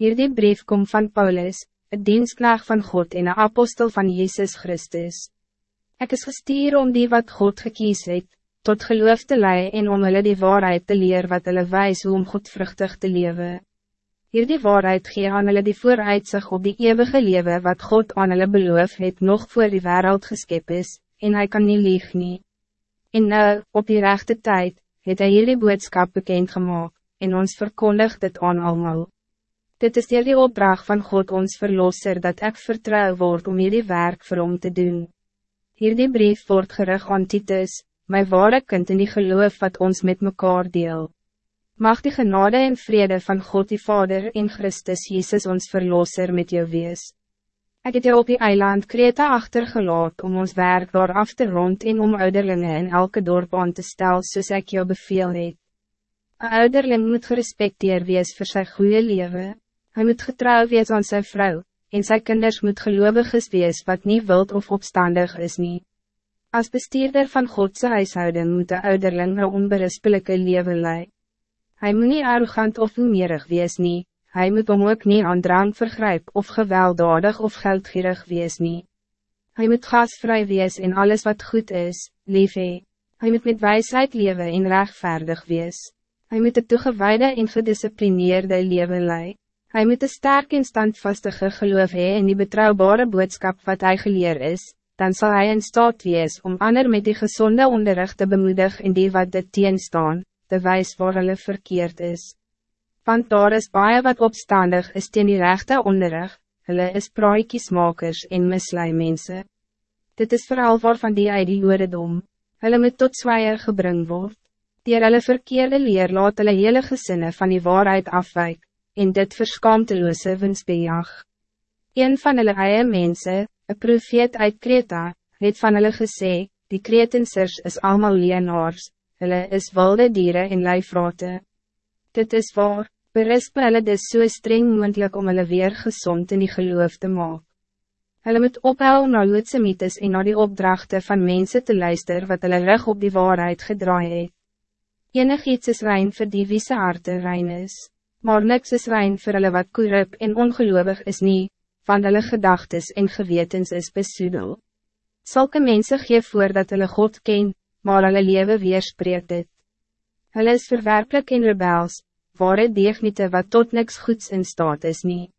Hierdie brief kom van Paulus, een dienstknecht van God en een apostel van Jezus Christus. Ik is gestuur om die wat God gekies het, tot geloof te leiden en om hulle die waarheid te leer wat hulle wijs hoe om godvruchtig te leven. Hierdie waarheid gee aan hulle die vooruitzig op die eeuwige leven wat God aan hulle beloof het nog voor die wereld geskep is, en hij kan niet lieg nie. En nou, op die rechte tijd, het hy hierdie boodskap bekendgemaak, en ons verkondig dit aan allemaal. Dit is die opdracht van God ons verlosser dat ik vertrouw word om hierdie werk vir hom te doen. Hierdie brief wordt gerig aan Titus, my ware kind in die geloof wat ons met mekaar deel. Mag die genade en vrede van God die Vader en Christus Jezus ons verlosser met jou wees. Ik het jou op die eiland Kreta achtergelaat om ons werk daar af te rond en om ouderlinge in elke dorp aan te stel soos ek jou beveel het. Een ouderling moet gerespecteerd wees voor zijn goede leven. Hij moet getrouw wees aan zijn vrouw, en zijn kinders moet gelovig wees wat niet wild of opstandig is niet. Als bestuurder van Godse huishouden moet de ouderling een onberispelijke leven leiden. Hij moet niet arrogant of umerig wees niet, hij moet om ook niet aan drang vergrijp of gewelddadig of geldgierig wees niet. Hij moet gasvrij wees in alles wat goed is, lief Hij moet met wijsheid leven en rechtvaardig wees. Hij moet het toegewijde en gedisciplineerde leven leiden. Hij moet een sterk en standvastige geloof hee in die betrouwbare boodschap wat hij geleerd is, dan zal hij in staat wees om ander met die gezonde onderricht te bemoedig in die wat dit teenstaan, de wijs waar hulle verkeerd is. Want daar is baie wat opstandig is teen die rechte onderricht, hulle is praaikiesmakers en mislui mense. Dit is vooral waarvan die uit die joodedom, hulle moet tot zwaaier gebring word. Dier hulle verkeerde leer laat hulle hele gesinne van die waarheid afwijk, en dit verskaamteloose winsbejag. Een van hulle eie mense, een profeet uit Kreta, het van hulle gesê, die Kretensers is allemaal leenaars, hulle is wilde dieren en lijfrate. Dit is waar, berisp hulle dis so streng moendlik om hulle weer gezond in die geloof te maak. Hulle moet ophou na loodse mythes en na die opdrachten van mensen te luisteren wat hulle rug op die waarheid gedraai het. Enig iets is rein vir die wie harte rein is maar niks is rein voor hulle wat korrup en ongeloofig is niet, van hulle gedagtes en gewetens is besoedel. Zulke mensen geef voor dat hulle God ken, maar hulle lewe weerspreek dit. Hulle is verwerpelijk en rebels, ware deegnite wat tot niks goeds in staat is niet.